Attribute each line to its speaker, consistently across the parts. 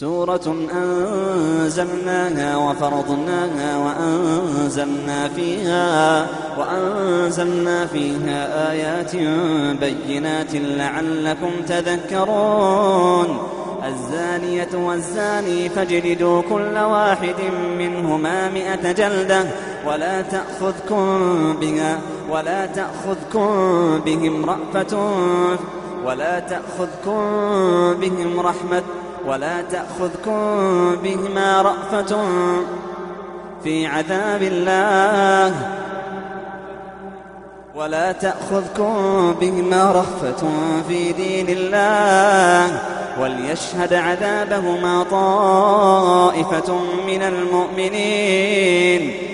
Speaker 1: سورة أنزلناها وفرضناها وأنزلنا فيها وأنزلنا فيها آيات بينات لعلكم تذكرون. الزانية والزاني فاجلدوا كل واحد منهما مئة جلدة ولا تأخذكم بها ولا تأخذكم بهم رأفة ولا تأخذكم بهم رحمة ولا تأخذكم بهما رأفة في عذاب الله. ولا تأخذكم بهما رأفة في دين الله. وليشهد عذابهما طائفة من المؤمنين.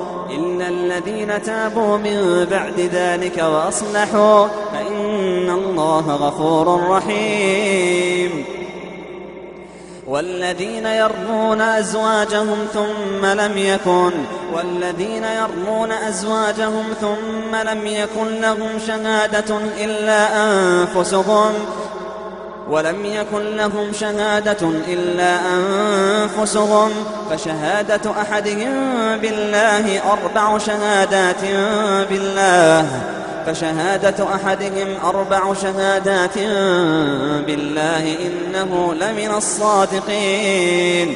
Speaker 1: الذين تابوا من بعد ذلك وأصلحوا فإن الله غفور رحيم. والذين يرمون أزواجهم ثم لم يكن والذين يرمون أزواجهم ثم لم يكن لهم شهادة إلا أنفسهم ولم يكن لهم شهادة إلا أنفسهم فشهادة أحدهم بالله أربع شهادات بالله فشهادة أحدهم أربع شهادات بالله إنه لمن الصادقين.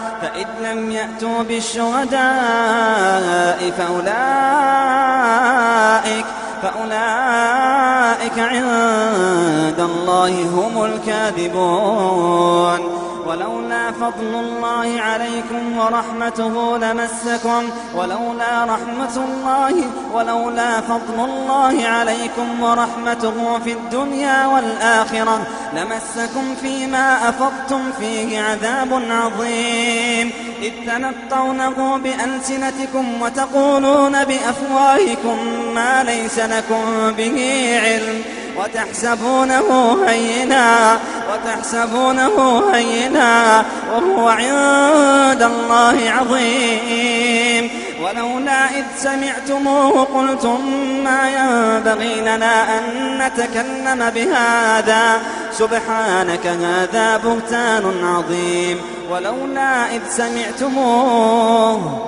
Speaker 1: فإذ لم يأتوا بالشهداء فأولئك فأولئك عند الله هم الكاذبون. فضل الله عليكم ورحمته لمسكم ولولا رحمة الله ولولا فضل الله عليكم ورحمته في الدنيا والآخرة لمسكم فيما أفضتم فيه عذاب عظيم. إذ تنطونه بألسنتكم وتقولون بأفواهكم ما ليس لكم به علم. وتحسبونه هينا وتحسبونه هينا وهو عند الله عظيم. ولولا إذ سمعتموه قلتم ما ينبغي لنا أن نتكلم بهذا؟ سبحانك هذا بهتان عظيم. ولولا إذ سمعتموه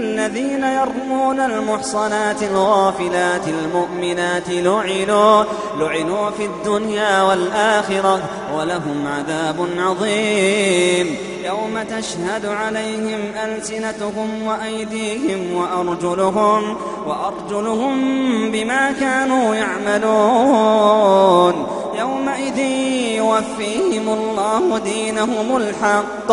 Speaker 1: الذين يرمون المحصنات الغافلات المؤمنات لعنوا لعنوا في الدنيا والآخرة ولهم عذاب عظيم. يوم تشهد عليهم ألسنتهم وأيديهم وأرجلهم وأرجلهم بما كانوا يعملون. يومئذ يوفيهم الله دينهم الحق.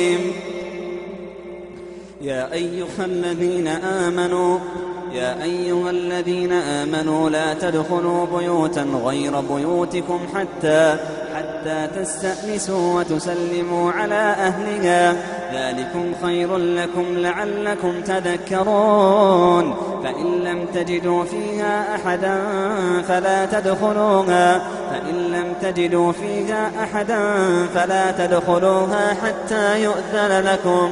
Speaker 1: يا أيها الذين آمنوا يا أيها الذين آمنوا لا تدخلوا بيوتا غير بيوتكم حتى حتى تستأنسوا وتسلموا على أهلها. ذلكم خير لكم لعلكم تذكرون. فإن لم تجدوا فيها أحدا فلا تدخلوها. فإن لم تجدوا فيها أحدا فلا تدخلوها حتى يؤذن لكم.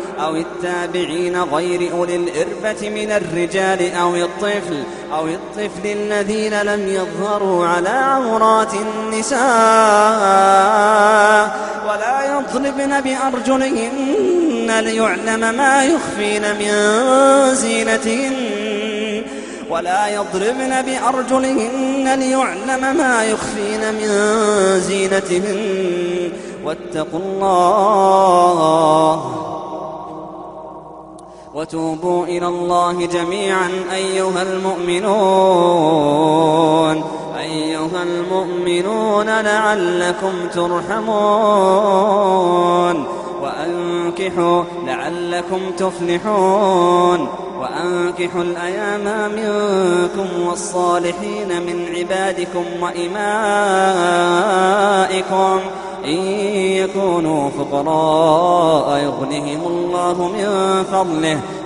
Speaker 1: أو التابعين غير أولي الإربة من الرجال أو الطفل أو الطفل الذين لم يظهروا على عورات النساء ولا يضربن بأرجلهن ليعلم ما يخفين من زينتهن ولا يضربن بأرجلهن ليعلم ما يخفين من زينتهن واتقوا الله وتوبوا إلى الله جميعا أيها المؤمنون. أيها المؤمنون لعلكم ترحمون. وأنكحوا لعلكم تفلحون. وأنكحوا الأيام منكم والصالحين من عبادكم وإمائكم. إن يكونوا فقراء يغنهم الله من فضله.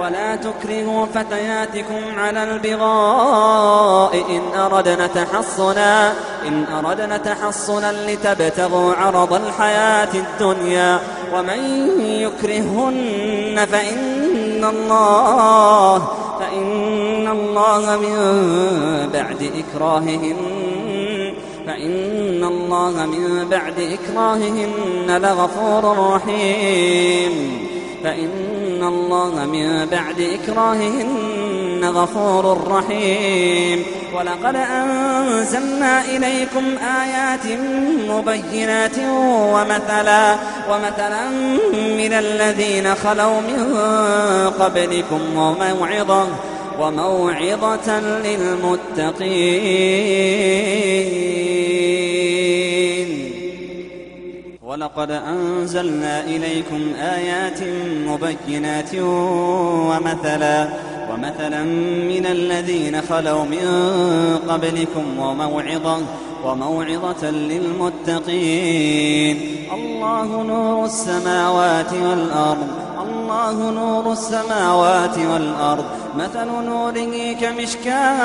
Speaker 1: ولا تكرهوا فتياتكم على البغاء إن أردنا تحصنا إن أردنا تحصنا لتبتغوا عرض الحياة الدنيا. ومن يكرهن فإن الله فإن الله من بعد إكراههن فإن الله من بعد إكراههن لغفور رحيم. فإن الله من بعد إكراههن غفور رحيم. ولقد أنزلنا إليكم آيات مبينات ومثلا ومثلا من الذين خلوا من قبلكم وموعظة وموعظة للمتقين. ولقد أنزلنا إليكم آيات مبينات ومثلا ومثلا من الذين خلوا من قبلكم وموعظة وموعظة للمتقين. الله نور السماوات والأرض الله نور السماوات والأرض. مثل نوره كمشكاة.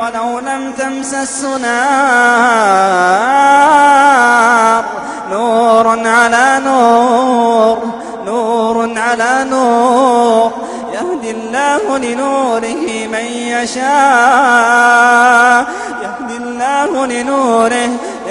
Speaker 1: ولو لم تمسس نار نور على نور نور على نور. يهدي الله لنوره من يشاء. يهدي الله لنوره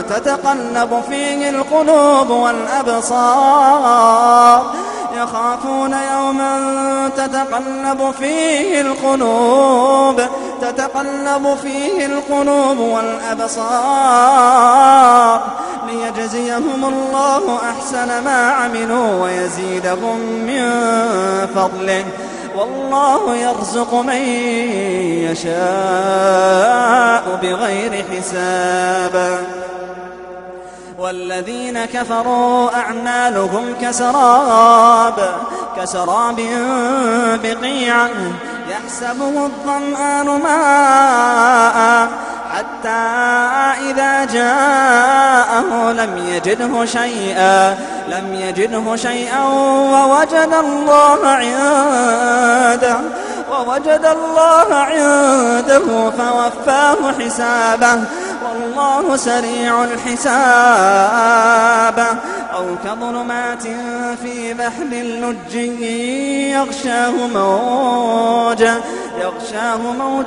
Speaker 1: تتقلب فيه القلوب والأبصار. يخافون يوما تتقلب فيه القلوب تتقلب فيه القلوب والأبصار. ليجزيهم الله أحسن ما عملوا ويزيدهم من فضله. والله يرزق من يشاء بغير حساب. والذين كفروا أعمالهم كسراب كسراب بقيعة يحسبه الظمآن ماء حتى إذا جاءه لم يجده شيئا لم يجده شيئا ووجد الله عنده ووجد الله عنده فوفاه حسابه. والله سريع الحساب. أو كظلمات في بحر اللج يغشاه موج يغشاه موج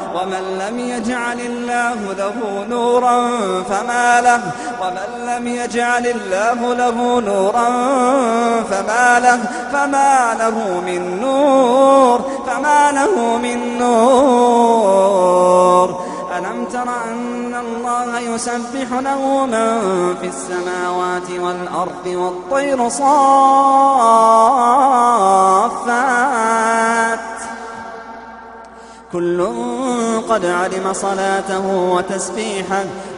Speaker 1: ومن لم يجعل الله له نورا فما له. ومن لم يجعل الله له نورا فما له. فما له من نور. فما له من نور. ألم تر أن الله يسبح له من في السماوات والأرض والطير صافات؟ كل قد علم صلاته وتسبيحه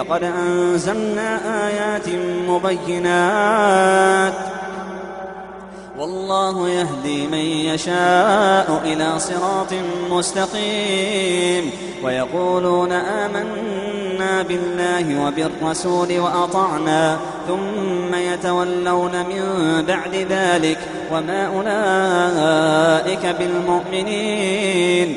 Speaker 1: لقد أنزلنا آيات مبينات. والله يهدي من يشاء إلى صراط مستقيم. ويقولون آمنا بالله وبالرسول وأطعنا ثم يتولون من بعد ذلك. وما أولئك بالمؤمنين.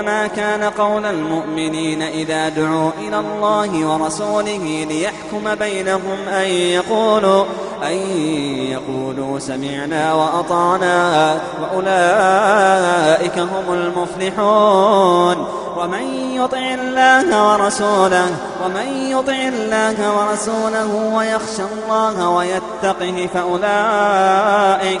Speaker 1: إنما كان قول المؤمنين إذا دعوا إلى الله ورسوله ليحكم بينهم أن يقولوا أن يقولوا سمعنا وأطعنا وأولئك هم المفلحون ومن يطع الله ورسوله ومن يطع الله ورسوله ويخشى الله ويتقه فأولئك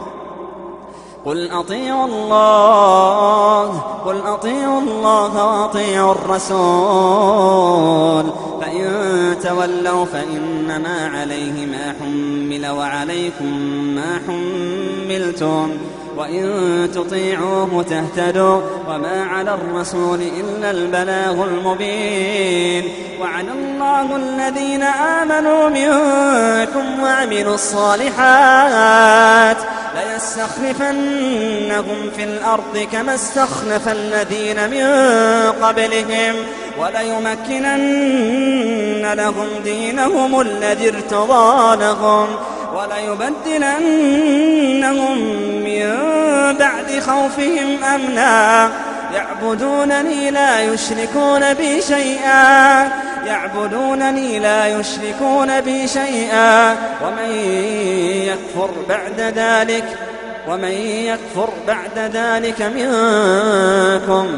Speaker 1: قل أطيعوا الله قل أطيعوا الله وأطيعوا الرسول. فإن تولوا فإنما عليه ما حمل وعليكم ما حملتم. وإن تطيعوه تهتدوا وما على الرسول إلا البلاغ المبين وعلى الله الذين آمنوا منكم وعملوا الصالحات ليستخلفنهم في الأرض كما استخلف الذين من قبلهم وليمكنن لهم دينهم الذي ارتضى لهم وليبدلنهم بعد خوفهم أمنا. يعبدونني لا يشركون بي شيئا. يعبدونني لا يشركون بي شيئا. ومن يكفر بعد ذلك ومن يكفر بعد ذلك منكم.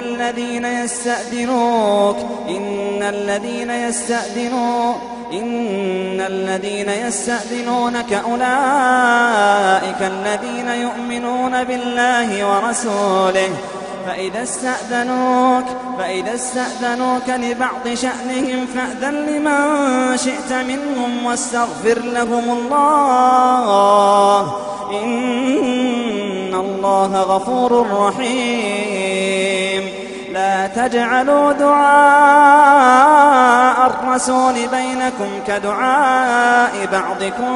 Speaker 1: الذين يستأذنوك. إن الذين يستأذنوك إن الذين يستأذنونك أولئك الذين يؤمنون بالله ورسوله. فإذا استأذنوك فإذا استأذنوك لبعض شأنهم فأذن لمن شئت منهم واستغفر لهم الله. إن الله غفور رحيم. لا تجعلوا دعاء الرسول بينكم كدعاء بعضكم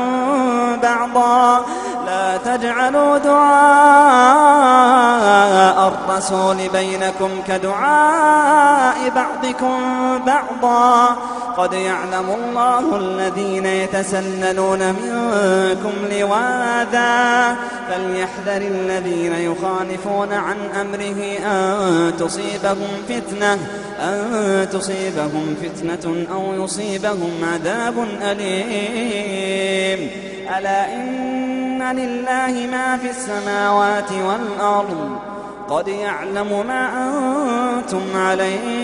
Speaker 1: بعضا. لا تجعلوا دعاء الرسول بينكم كدعاء بعضكم بعضا. قد يعلم الله الذين يتسللون منكم لواذا. فليحذر الذين يخالفون عن أمره أن تصيبهم فتنة أن تصيبهم فتنة أو يصيبهم عذاب أليم. ألا إن لله ما في السماوات والأرض؟ قد يعلم ما أنتم عليه.